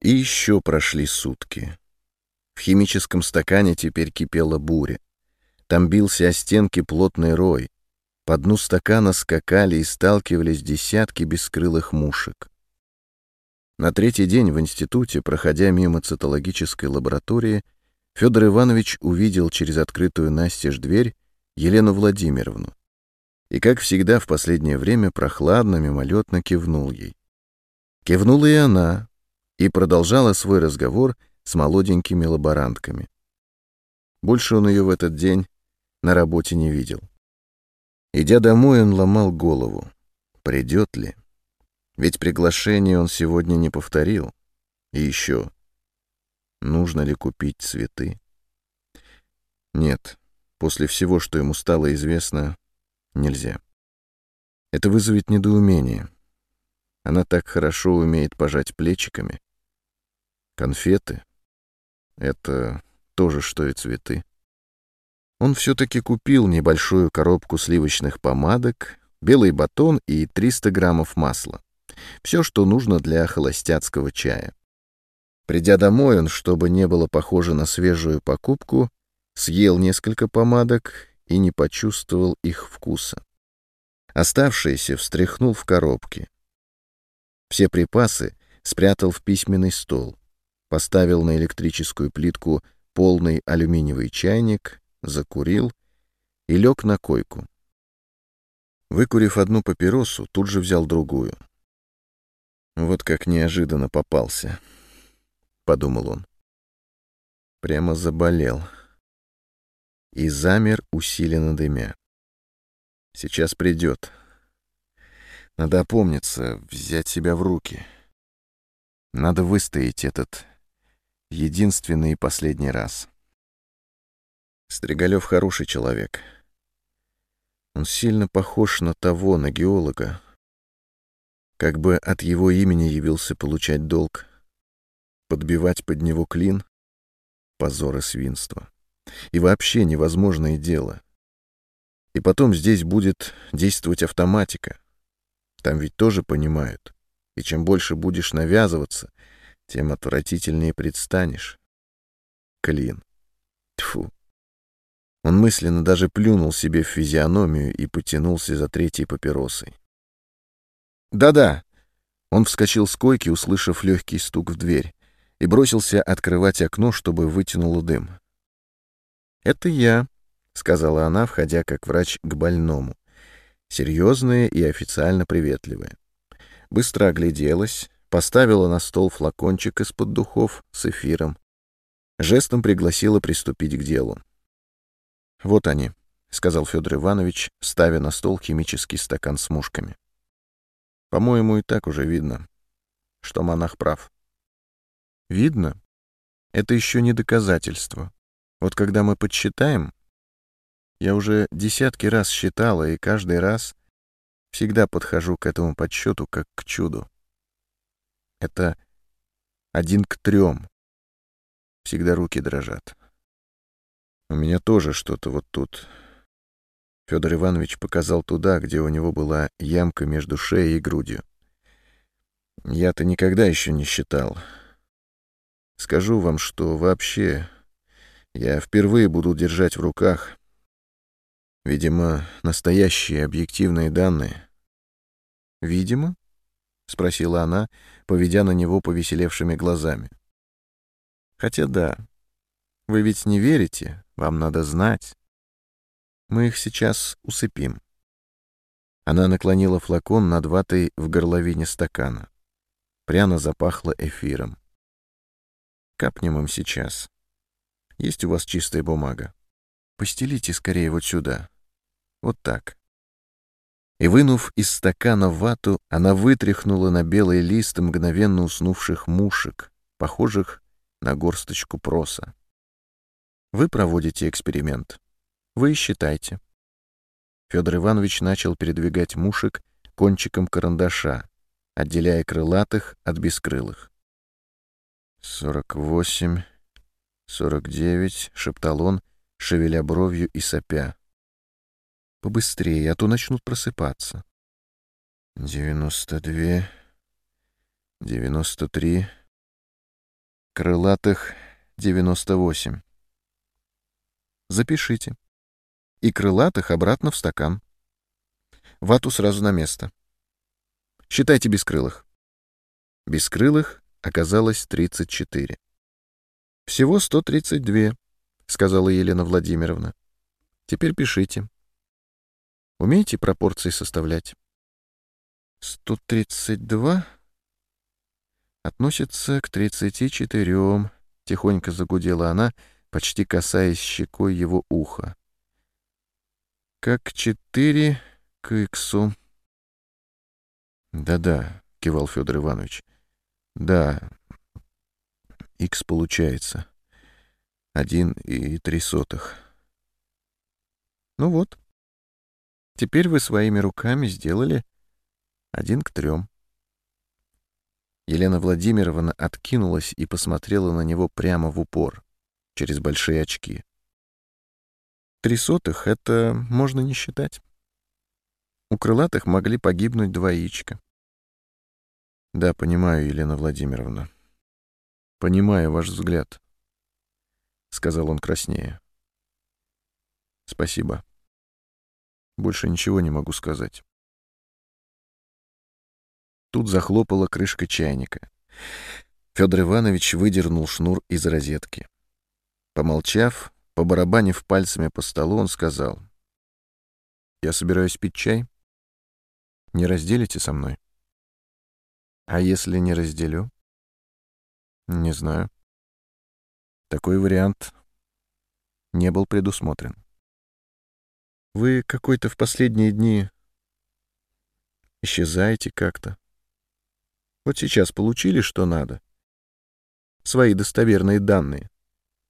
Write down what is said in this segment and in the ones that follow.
И еще прошли сутки. В химическом стакане теперь кипела буря. Там бился о стенки плотный рой. По дну стакана скакали и сталкивались десятки бескрылых мушек. На третий день в институте, проходя мимо цитологической лаборатории, Федор Иванович увидел через открытую настежь дверь Елену Владимировну. И, как всегда, в последнее время прохладно, мимолетно кивнул ей. Кивнула и она, и продолжала свой разговор с молоденькими лаборантками. Больше он ее в этот день на работе не видел. Идя домой, он ломал голову. Придет ли? Ведь приглашение он сегодня не повторил. И еще, нужно ли купить цветы? Нет, после всего, что ему стало известно, нельзя. Это вызовет недоумение. Она так хорошо умеет пожать плечиками. Конфеты — это тоже что и цветы. Он все-таки купил небольшую коробку сливочных помадок, белый батон и 300 граммов масла. Все, что нужно для холостяцкого чая. Придя домой, он, чтобы не было похоже на свежую покупку, съел несколько помадок и не почувствовал их вкуса. Оставшиеся встряхнул в коробке. Все припасы спрятал в письменный стол поставил на электрическую плитку полный алюминиевый чайник, закурил и лег на койку. Выкурив одну папиросу, тут же взял другую. «Вот как неожиданно попался», — подумал он. Прямо заболел. И замер, усиленно дымя. «Сейчас придет. Надо опомниться, взять себя в руки. Надо выстоять этот единственный и последний раз. Стригалев хороший человек. Он сильно похож на того, на геолога. Как бы от его имени явился получать долг, подбивать под него клин — позор и свинство. И вообще невозможное дело. И потом здесь будет действовать автоматика. Там ведь тоже понимают. И чем больше будешь навязываться — тем отвратительнее предстанешь. Клин. Тфу. Он мысленно даже плюнул себе в физиономию и потянулся за третьей папиросой. «Да-да!» Он вскочил с койки, услышав легкий стук в дверь, и бросился открывать окно, чтобы вытянуло дым. «Это я», — сказала она, входя как врач к больному, серьезная и официально приветливая. Быстро огляделась, поставила на стол флакончик из-под духов с эфиром. Жестом пригласила приступить к делу. «Вот они», — сказал Федор Иванович, ставя на стол химический стакан с мушками. «По-моему, и так уже видно, что монах прав». «Видно? Это еще не доказательство. Вот когда мы подсчитаем...» Я уже десятки раз считала, и каждый раз всегда подхожу к этому подсчету как к чуду. Это один к трем. Всегда руки дрожат. У меня тоже что-то вот тут. Федор Иванович показал туда, где у него была ямка между шеей и грудью. Я-то никогда еще не считал. Скажу вам, что вообще я впервые буду держать в руках, видимо, настоящие объективные данные. Видимо? — спросила она, поведя на него повеселевшими глазами. «Хотя да. Вы ведь не верите, вам надо знать. Мы их сейчас усыпим». Она наклонила флакон над ватой в горловине стакана. Пряно запахло эфиром. «Капнем им сейчас. Есть у вас чистая бумага? Постелите скорее вот сюда. Вот так и, вынув из стакана вату, она вытряхнула на белый лист мгновенно уснувших мушек, похожих на горсточку проса. Вы проводите эксперимент. Вы считайте. Федор Иванович начал передвигать мушек кончиком карандаша, отделяя крылатых от бескрылых. «Сорок восемь, сорок девять», — шептал он, шевеля бровью и сопя. Побыстрее, а то начнут просыпаться. Девяносто две, девяносто три. Крылатых 98. Запишите. И крылатых обратно в стакан. Вату сразу на место. Считайте бескрылых. Бескрылых оказалось 34. Всего 132, сказала Елена Владимировна. Теперь пишите. Умеете пропорции составлять? 132 относится к 34, тихонько загудела она, почти касаясь щекой его уха. Как 4 к иксу. Да-да, кивал Федор Иванович. Да, икс получается. Один и три сотых. Ну вот. Теперь вы своими руками сделали один к трем. Елена Владимировна откинулась и посмотрела на него прямо в упор, через большие очки. Три сотых — это можно не считать. У крылатых могли погибнуть два. Да, понимаю, Елена Владимировна. Понимаю ваш взгляд, — сказал он краснее. Спасибо. Больше ничего не могу сказать. Тут захлопала крышка чайника. Федор Иванович выдернул шнур из розетки. Помолчав, побарабанив пальцами по столу, он сказал. «Я собираюсь пить чай. Не разделите со мной?» «А если не разделю?» «Не знаю. Такой вариант не был предусмотрен. Вы какой-то в последние дни исчезаете как-то. Вот сейчас получили, что надо. Свои достоверные данные.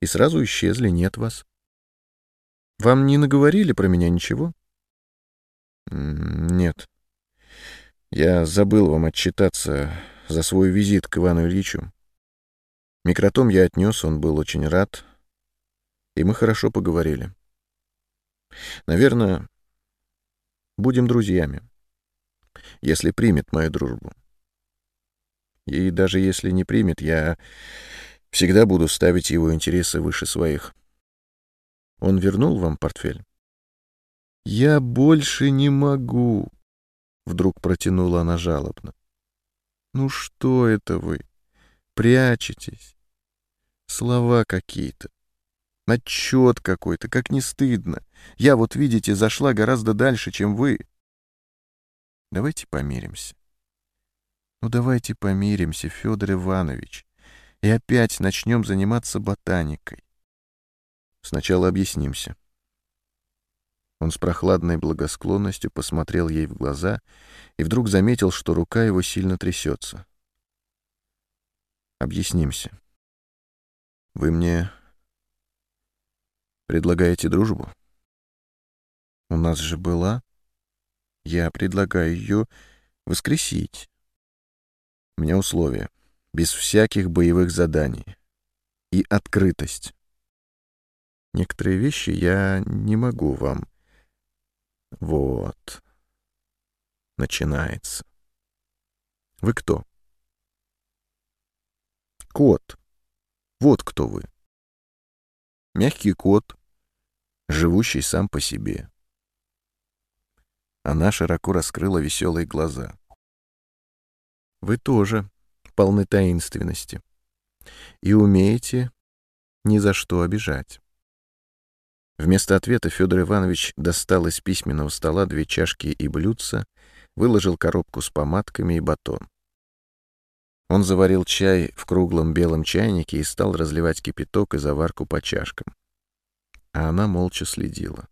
И сразу исчезли, нет вас. Вам не наговорили про меня ничего? Нет. Я забыл вам отчитаться за свой визит к Ивану Ильичу. Микротом я отнес, он был очень рад, и мы хорошо поговорили. Наверное, будем друзьями, если примет мою дружбу. И даже если не примет, я всегда буду ставить его интересы выше своих. Он вернул вам портфель? «Я больше не могу», — вдруг протянула она жалобно. «Ну что это вы? Прячетесь? Слова какие-то. Отчет какой-то, как не стыдно. Я вот, видите, зашла гораздо дальше, чем вы. Давайте помиримся. Ну давайте помиримся, Федор Иванович, и опять начнем заниматься ботаникой. Сначала объяснимся. Он с прохладной благосклонностью посмотрел ей в глаза и вдруг заметил, что рука его сильно трясется. Объяснимся. Вы мне предлагаете дружбу? У нас же была. Я предлагаю ее воскресить. У меня условия. Без всяких боевых заданий. И открытость. Некоторые вещи я не могу вам... Вот. Начинается. Вы кто? Кот. Вот кто вы. Мягкий кот, живущий сам по себе. Она широко раскрыла веселые глаза. Вы тоже полны таинственности и умеете ни за что обижать. Вместо ответа Федор Иванович достал из письменного стола две чашки и блюдца, выложил коробку с помадками и батон. Он заварил чай в круглом белом чайнике и стал разливать кипяток и заварку по чашкам. А она молча следила.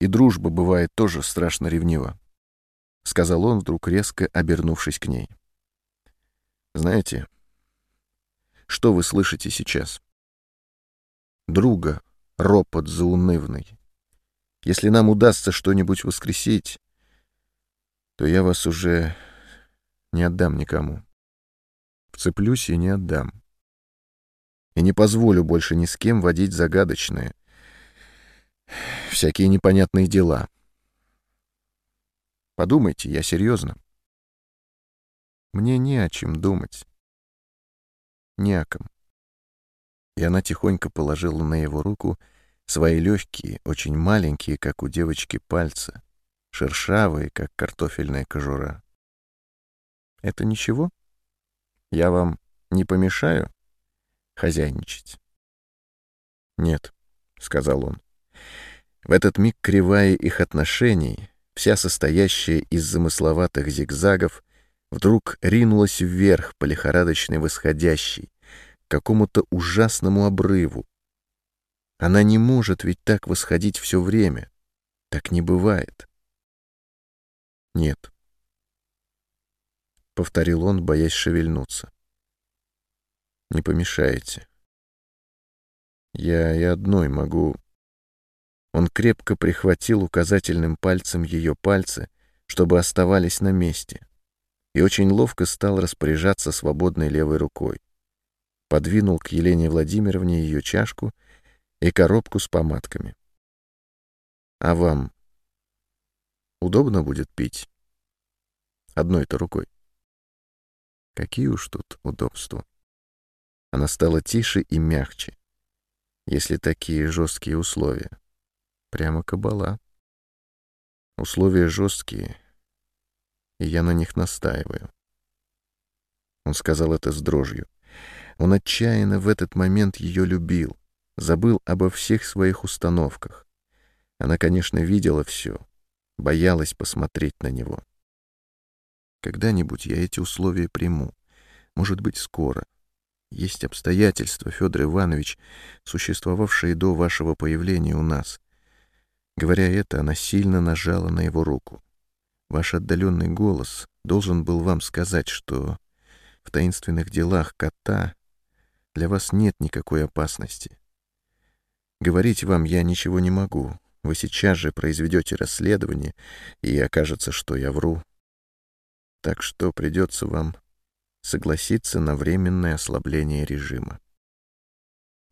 И дружба бывает тоже страшно ревнива. — сказал он, вдруг резко обернувшись к ней. «Знаете, что вы слышите сейчас? Друга, ропот заунывный. Если нам удастся что-нибудь воскресить, то я вас уже не отдам никому. Вцеплюсь и не отдам. И не позволю больше ни с кем водить загадочные, всякие непонятные дела. Подумайте, я серьезно. Мне не о чем думать. Няком. И она тихонько положила на его руку свои легкие, очень маленькие, как у девочки, пальцы, шершавые, как картофельная кожура. «Это ничего? Я вам не помешаю хозяйничать?» «Нет», — сказал он. В этот миг кривая их отношений, вся состоящая из замысловатых зигзагов, вдруг ринулась вверх по лихорадочной восходящей, к какому-то ужасному обрыву. Она не может ведь так восходить все время. Так не бывает. Нет. Повторил он, боясь шевельнуться. Не помешаете. Я и одной могу... Он крепко прихватил указательным пальцем ее пальцы, чтобы оставались на месте, и очень ловко стал распоряжаться свободной левой рукой. Подвинул к Елене Владимировне ее чашку и коробку с помадками. «А вам удобно будет пить? Одной-то рукой?» Какие уж тут удобства. Она стала тише и мягче, если такие жесткие условия. Прямо кабала. Условия жесткие, и я на них настаиваю. Он сказал это с дрожью. Он отчаянно в этот момент ее любил, забыл обо всех своих установках. Она, конечно, видела все, боялась посмотреть на него. Когда-нибудь я эти условия приму. Может быть, скоро. Есть обстоятельства, Федор Иванович, существовавшие до вашего появления у нас. Говоря это, она сильно нажала на его руку. Ваш отдаленный голос должен был вам сказать, что в таинственных делах кота для вас нет никакой опасности. Говорить вам я ничего не могу. Вы сейчас же произведете расследование, и окажется, что я вру. Так что придется вам согласиться на временное ослабление режима.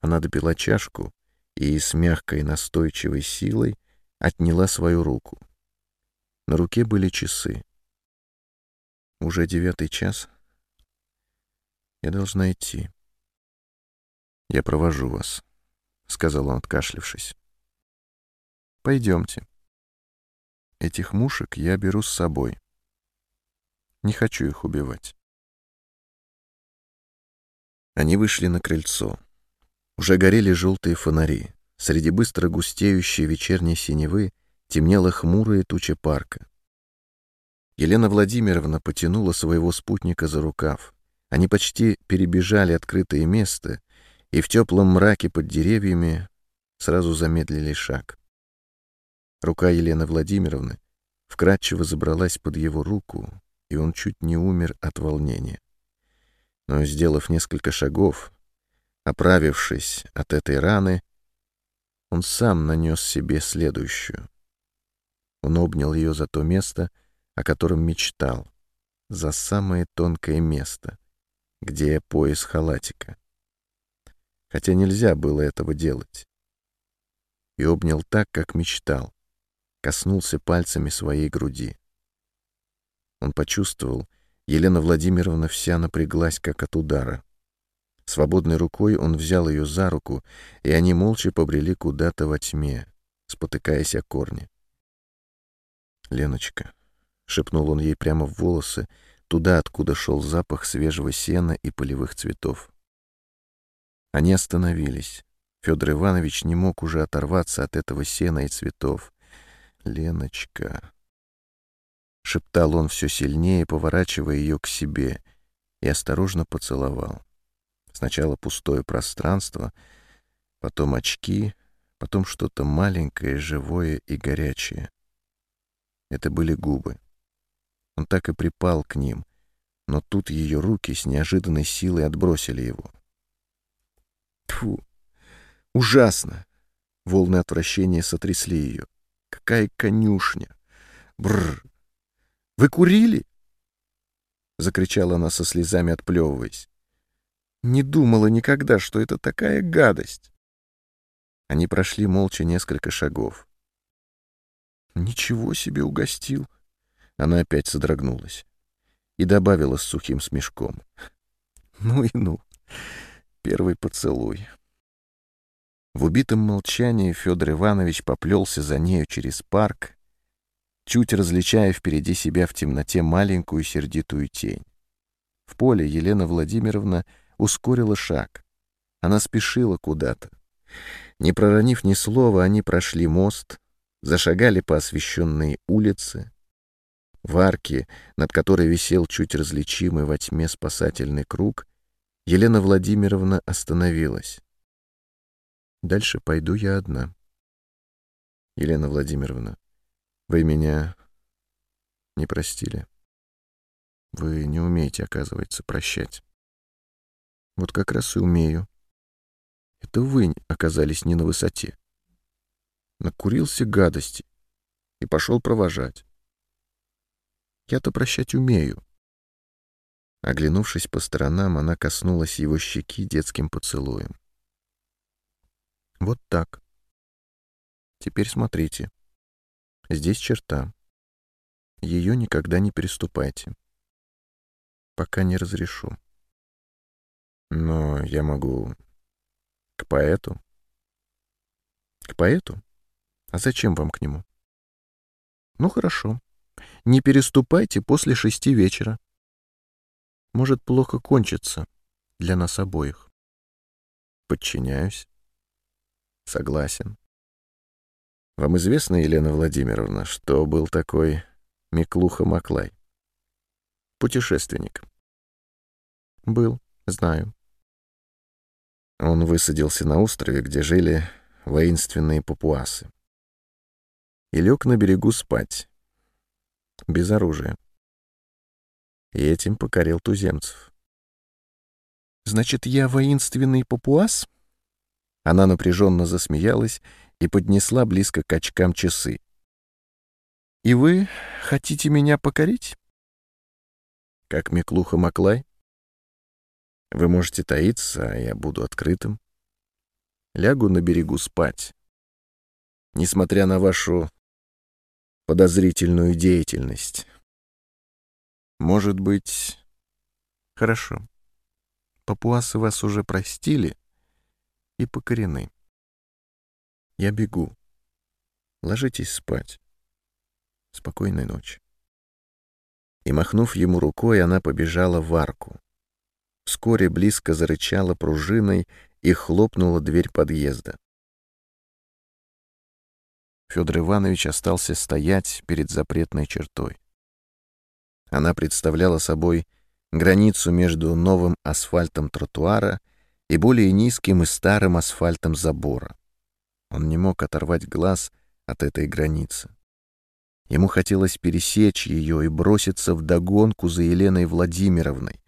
Она допила чашку и с мягкой настойчивой силой отняла свою руку. На руке были часы. Уже девятый час. Я должна идти. Я провожу вас, — сказал он, откашлившись. Пойдемте. Этих мушек я беру с собой. Не хочу их убивать. Они вышли на крыльцо. Уже горели желтые фонари. Среди быстро густеющей вечерней синевы темнела хмурая туча парка. Елена Владимировна потянула своего спутника за рукав. Они почти перебежали открытое место и в теплом мраке под деревьями сразу замедлили шаг. Рука Елены Владимировны вкрадчиво забралась под его руку, и он чуть не умер от волнения. Но, сделав несколько шагов, оправившись от этой раны, он сам нанес себе следующую. Он обнял ее за то место, о котором мечтал, за самое тонкое место, где пояс халатика. Хотя нельзя было этого делать. И обнял так, как мечтал, коснулся пальцами своей груди. Он почувствовал, Елена Владимировна вся напряглась, как от удара. Свободной рукой он взял ее за руку, и они молча побрели куда-то во тьме, спотыкаясь о корни. «Леночка», — шепнул он ей прямо в волосы, туда, откуда шел запах свежего сена и полевых цветов. Они остановились. Федор Иванович не мог уже оторваться от этого сена и цветов. «Леночка», — шептал он все сильнее, поворачивая ее к себе, и осторожно поцеловал. Сначала пустое пространство, потом очки, потом что-то маленькое, живое и горячее. Это были губы. Он так и припал к ним, но тут ее руки с неожиданной силой отбросили его. Тьфу! Ужасно! Волны отвращения сотрясли ее. Какая конюшня! Бррр! Вы курили?» Закричала она со слезами, отплевываясь. «Не думала никогда, что это такая гадость!» Они прошли молча несколько шагов. «Ничего себе угостил!» Она опять содрогнулась и добавила с сухим смешком. «Ну и ну! Первый поцелуй. В убитом молчании Федор Иванович поплелся за нею через парк, чуть различая впереди себя в темноте маленькую сердитую тень. В поле Елена Владимировна ускорила шаг. Она спешила куда-то. Не проронив ни слова, они прошли мост, зашагали по освещенной улице. В арке, над которой висел чуть различимый во тьме спасательный круг, Елена Владимировна остановилась. «Дальше пойду я одна». «Елена Владимировна, вы меня не простили. Вы не умеете, оказывается, прощать. Вот как раз и умею. Это вы оказались не на высоте. Накурился гадости и пошел провожать. Я-то прощать умею. Оглянувшись по сторонам, она коснулась его щеки детским поцелуем. Вот так. Теперь смотрите. Здесь черта. Ее никогда не переступайте. Пока не разрешу. Но я могу... К поэту? К поэту? А зачем вам к нему? Ну, хорошо. Не переступайте после шести вечера. Может плохо кончиться для нас обоих. Подчиняюсь. Согласен. Вам известно, Елена Владимировна, что был такой Миклуха Маклай? Путешественник. Был, знаю. Он высадился на острове, где жили воинственные папуасы. И лег на берегу спать, без оружия. И этим покорил туземцев. «Значит, я воинственный папуас?» Она напряженно засмеялась и поднесла близко к очкам часы. «И вы хотите меня покорить?» «Как Миклуха Маклай?» «Вы можете таиться, а я буду открытым. Лягу на берегу спать. Несмотря на вашу подозрительную деятельность. Может быть... Хорошо. Папуасы вас уже простили и покорены. Я бегу. Ложитесь спать. Спокойной ночи. И, махнув ему рукой, она побежала в арку. Вскоре близко зарычала пружиной и хлопнула дверь подъезда. Федор Иванович остался стоять перед запретной чертой. Она представляла собой границу между новым асфальтом тротуара и более низким и старым асфальтом забора. Он не мог оторвать глаз от этой границы. Ему хотелось пересечь ее и броситься в догонку за Еленой Владимировной,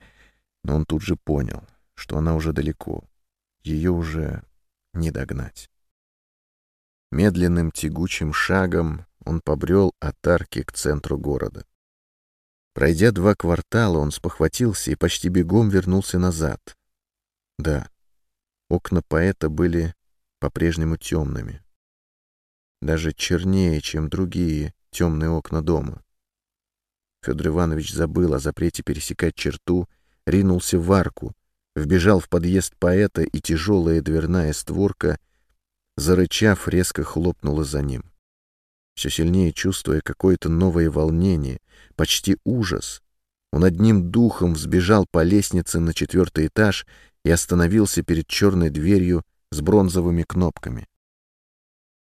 но он тут же понял, что она уже далеко, ее уже не догнать. Медленным тягучим шагом он побрел от арки к центру города. Пройдя два квартала, он спохватился и почти бегом вернулся назад. Да, окна поэта были по-прежнему темными. Даже чернее, чем другие темные окна дома. Федор Иванович забыл о запрете пересекать черту, ринулся в арку, вбежал в подъезд поэта, и тяжелая дверная створка, зарычав, резко хлопнула за ним. Все сильнее чувствуя какое-то новое волнение, почти ужас, он одним духом взбежал по лестнице на четвертый этаж и остановился перед черной дверью с бронзовыми кнопками.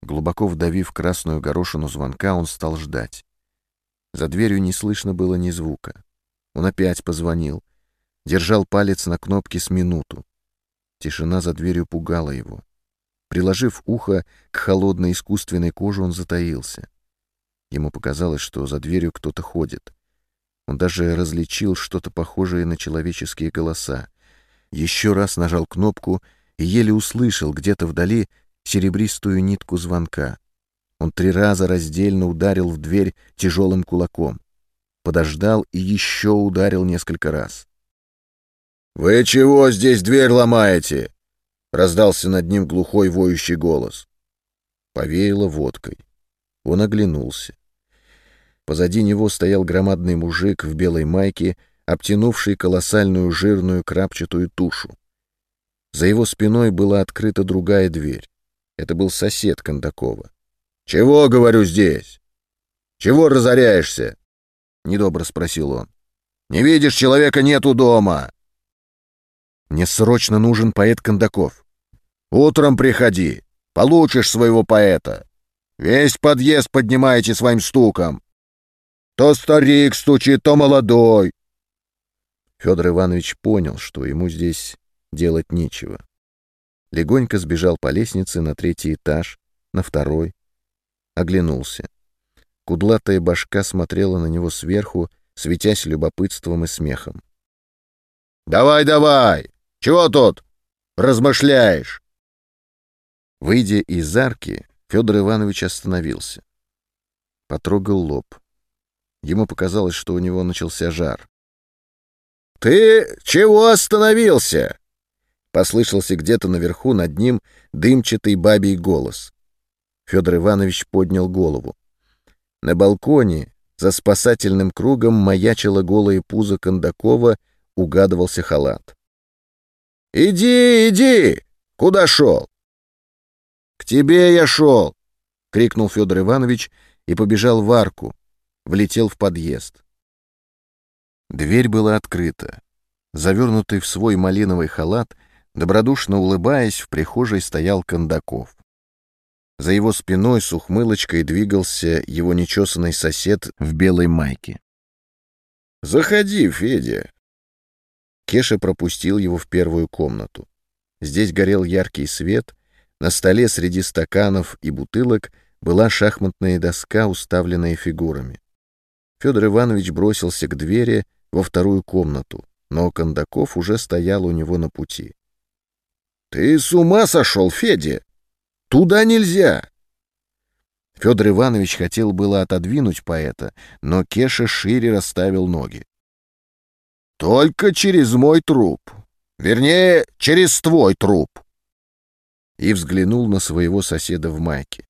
Глубоко вдавив красную горошину звонка, он стал ждать. За дверью не слышно было ни звука. Он опять позвонил. Держал палец на кнопке с минуту. Тишина за дверью пугала его. Приложив ухо к холодной искусственной коже, он затаился. Ему показалось, что за дверью кто-то ходит. Он даже различил что-то похожее на человеческие голоса. Еще раз нажал кнопку — и еле услышал где-то вдали серебристую нитку звонка. Он три раза раздельно ударил в дверь тяжелым кулаком. Подождал и еще ударил несколько раз. «Вы чего здесь дверь ломаете?» — раздался над ним глухой воющий голос. Повеяло водкой. Он оглянулся. Позади него стоял громадный мужик в белой майке, обтянувший колоссальную жирную крапчатую тушу. За его спиной была открыта другая дверь. Это был сосед Кондакова. «Чего, говорю, здесь? Чего разоряешься?» — недобро спросил он. «Не видишь, человека нету дома!» «Мне срочно нужен поэт Кондаков. Утром приходи, получишь своего поэта. Весь подъезд поднимаете своим стуком. То старик стучит, то молодой. Федор Иванович понял, что ему здесь делать нечего. Легонько сбежал по лестнице на третий этаж, на второй. Оглянулся. Кудлатая башка смотрела на него сверху, светясь любопытством и смехом. «Давай, давай! Чего тут размышляешь?» Выйдя из арки, Федор Иванович остановился. Потрогал лоб. Ему показалось, что у него начался жар. «Ты чего остановился?» Послышался где-то наверху над ним дымчатый бабий голос. Федор Иванович поднял голову. На балконе за спасательным кругом маячило голое пузо Кондакова, угадывался халат. «Иди, иди! Куда шел?» «К тебе я шел!» — крикнул Федор Иванович и побежал в арку, влетел в подъезд. Дверь была открыта. Завернутый в свой малиновый халат, добродушно улыбаясь, в прихожей стоял Кондаков. За его спиной с ухмылочкой двигался его нечесанный сосед в белой майке. «Заходи, Федя!» Кеша пропустил его в первую комнату. Здесь горел яркий свет, на столе среди стаканов и бутылок была шахматная доска, уставленная фигурами. Федор Иванович бросился к двери во вторую комнату, но Кондаков уже стоял у него на пути. «Ты с ума сошел, Федя! Туда нельзя!» Федор Иванович хотел было отодвинуть поэта, но Кеша шире расставил ноги. «Только через мой труп. Вернее, через твой труп!» И взглянул на своего соседа в майке.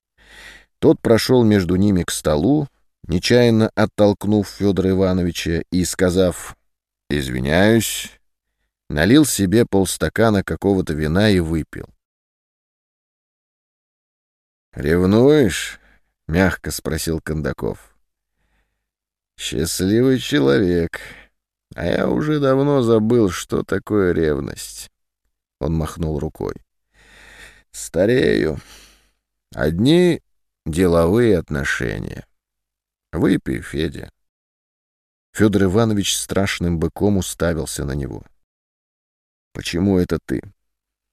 Тот прошел между ними к столу, нечаянно оттолкнув Федора Ивановича и, сказав «Извиняюсь», налил себе полстакана какого-то вина и выпил. «Ревнуешь?» — мягко спросил Кондаков. «Счастливый человек, а я уже давно забыл, что такое ревность». Он махнул рукой. «Старею. Одни деловые отношения». Выпей, Федя. Федор Иванович страшным быком уставился на него. Почему это ты?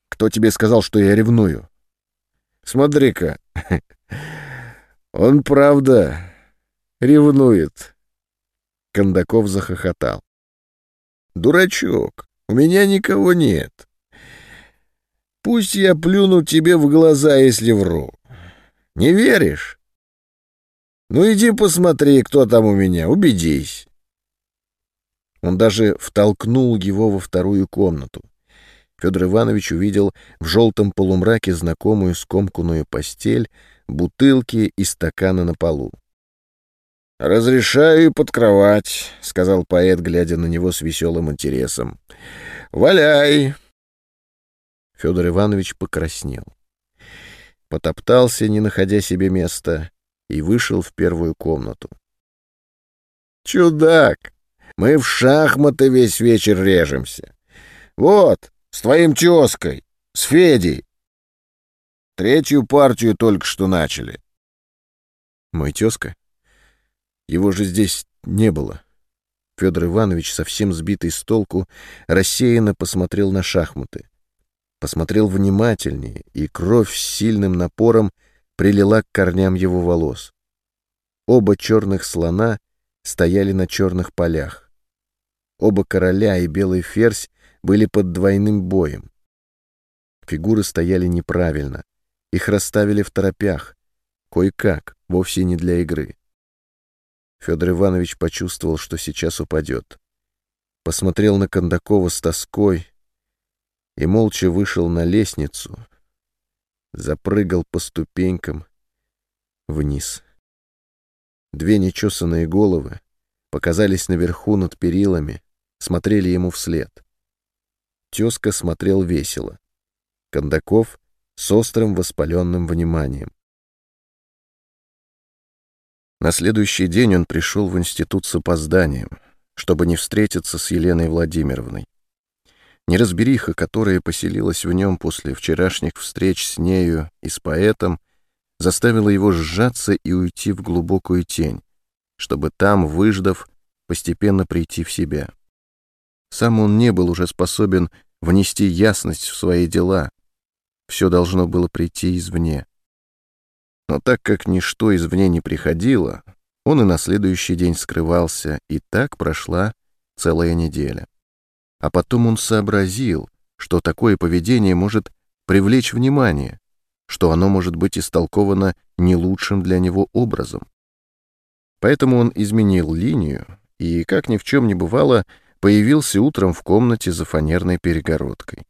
Кто тебе сказал, что я ревную? Смотри-ка. Он правда ревнует. Кондаков захохотал. Дурачок, у меня никого нет. Пусть я плюну тебе в глаза, если вру. Не веришь? Ну иди посмотри, кто там у меня, убедись. Он даже втолкнул его во вторую комнату. Федор Иванович увидел в желтом полумраке знакомую скомканную постель, бутылки и стаканы на полу. «Разрешаю под кровать», — сказал поэт, глядя на него с веселым интересом. «Валяй!» Федор Иванович покраснел. Потоптался, не находя себе места, и вышел в первую комнату. «Чудак! Мы в шахматы весь вечер режемся. Вот, с твоим тезкой, с Федей. Третью партию только что начали». «Мой тезка? Его же здесь не было». Федор Иванович, совсем сбитый с толку, рассеянно посмотрел на шахматы. Посмотрел внимательнее, и кровь с сильным напором прилила к корням его волос. Оба черных слона стояли на черных полях. Оба короля и белый ферзь были под двойным боем. Фигуры стояли неправильно. Их расставили в торопях. Кое-как, вовсе не для игры. Федор Иванович почувствовал, что сейчас упадет. Посмотрел на Кондакова с тоской и молча вышел на лестницу, запрыгал по ступенькам вниз. Две нечесанные головы показались наверху над перилами, смотрели ему вслед. Тезка смотрел весело. Кондаков с острым воспаленным вниманием. На следующий день он пришел в институт с опозданием, чтобы не встретиться с Еленой Владимировной. Неразбериха, которая поселилась в нем после вчерашних встреч с нею и с поэтом, заставила его сжаться и уйти в глубокую тень, чтобы там, выждав, постепенно прийти в себя. Сам он не был уже способен внести ясность в свои дела. Все должно было прийти извне. Но так как ничто извне не приходило, он и на следующий день скрывался, и так прошла целая неделя. А потом он сообразил, что такое поведение может привлечь внимание, что оно может быть истолковано не лучшим для него образом. Поэтому он изменил линию и, как ни в чем не бывало, появился утром в комнате за фанерной перегородкой.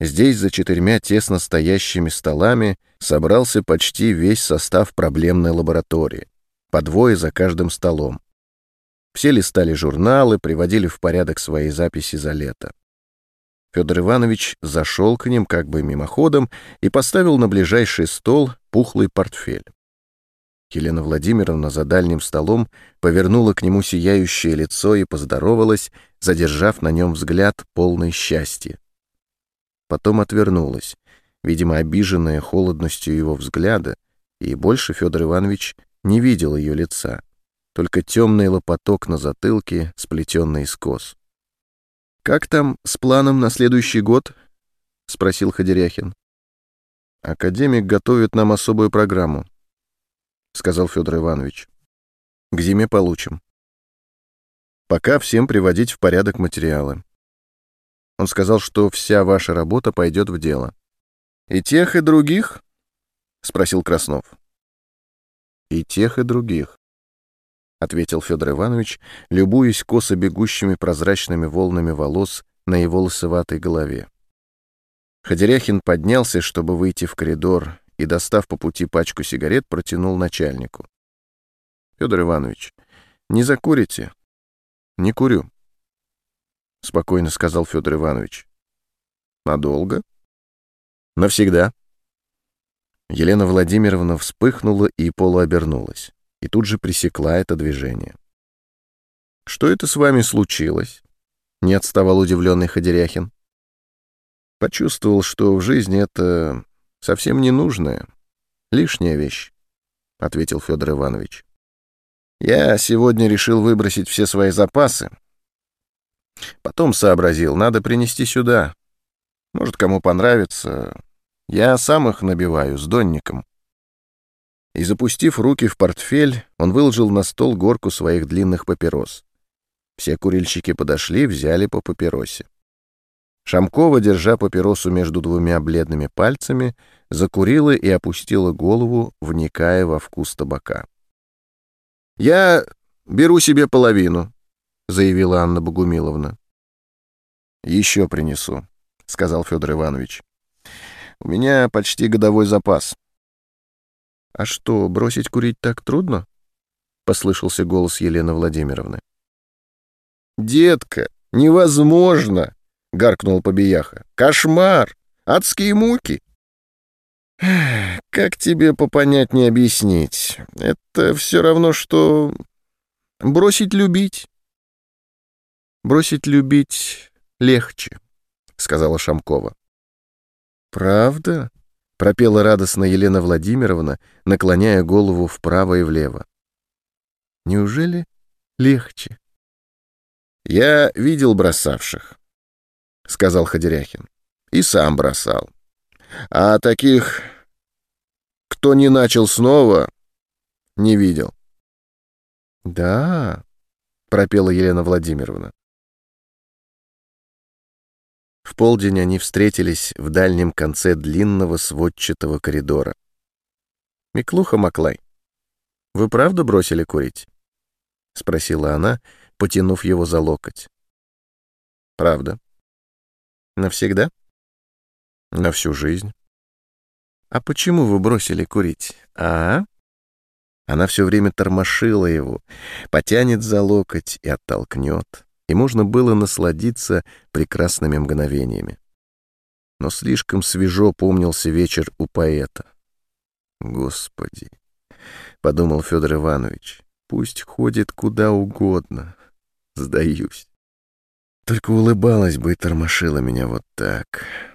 Здесь за четырьмя тесно стоящими столами собрался почти весь состав проблемной лаборатории, по двое за каждым столом. Все листали журналы, приводили в порядок свои записи за лето. Федор Иванович зашел к ним как бы мимоходом и поставил на ближайший стол пухлый портфель. Елена Владимировна за дальним столом повернула к нему сияющее лицо и поздоровалась, задержав на нем взгляд полный счастья. Потом отвернулась, видимо, обиженная холодностью его взгляда, и больше Федор Иванович не видел ее лица только темный лопоток на затылке, сплетенный из кос. «Как там с планом на следующий год?» — спросил Ходеряхин. «Академик готовит нам особую программу», — сказал Федор Иванович. «К зиме получим. Пока всем приводить в порядок материалы. Он сказал, что вся ваша работа пойдет в дело. «И тех, и других?» — спросил Краснов. «И тех, и других», ответил Федор Иванович, любуясь косо бегущими прозрачными волнами волос на его лысоватой голове. Ходеряхин поднялся, чтобы выйти в коридор, и, достав по пути пачку сигарет, протянул начальнику. — Федор Иванович, не закурите? — Не курю, — спокойно сказал Федор Иванович. — Надолго? — Навсегда. Елена Владимировна вспыхнула и полуобернулась и тут же пресекла это движение. «Что это с вами случилось?» — не отставал удивленный Ходеряхин. Почувствовал, что в жизни это совсем ненужная, лишняя вещь, — ответил Федор Иванович. Я сегодня решил выбросить все свои запасы. Потом сообразил, надо принести сюда. Может, кому понравится. Я сам их набиваю с донником и, запустив руки в портфель, он выложил на стол горку своих длинных папирос. Все курильщики подошли, взяли по папиросе. Шамкова, держа папиросу между двумя бледными пальцами, закурила и опустила голову, вникая во вкус табака. «Я беру себе половину», — заявила Анна Богумиловна. «Еще принесу», — сказал Федор Иванович. «У меня почти годовой запас». «А что, бросить курить так трудно?» — послышался голос Елены Владимировны. «Детка, невозможно!» — гаркнул Побияха. «Кошмар! Адские муки!» «Как тебе попонятнее объяснить? Это все равно, что бросить любить». «Бросить любить легче», — сказала Шамкова. «Правда?» — пропела радостно Елена Владимировна, наклоняя голову вправо и влево. «Неужели легче?» «Я видел бросавших», — сказал Ходеряхин. «И сам бросал. А таких, кто не начал снова, не видел». «Да», — пропела Елена Владимировна. В полдень они встретились в дальнем конце длинного сводчатого коридора. «Миклуха Маклай, вы правда бросили курить?» — спросила она, потянув его за локоть. «Правда». «Навсегда?» На всю жизнь. А почему вы бросили курить, а? Она все время тормошила его, потянет за локоть и оттолкнет, и можно было насладиться прекрасными мгновениями. Но слишком свежо помнился вечер у поэта. «Господи!» — подумал Федор Иванович. «Пусть ходит куда угодно. Сдаюсь. Только улыбалась бы и тормошила меня вот так».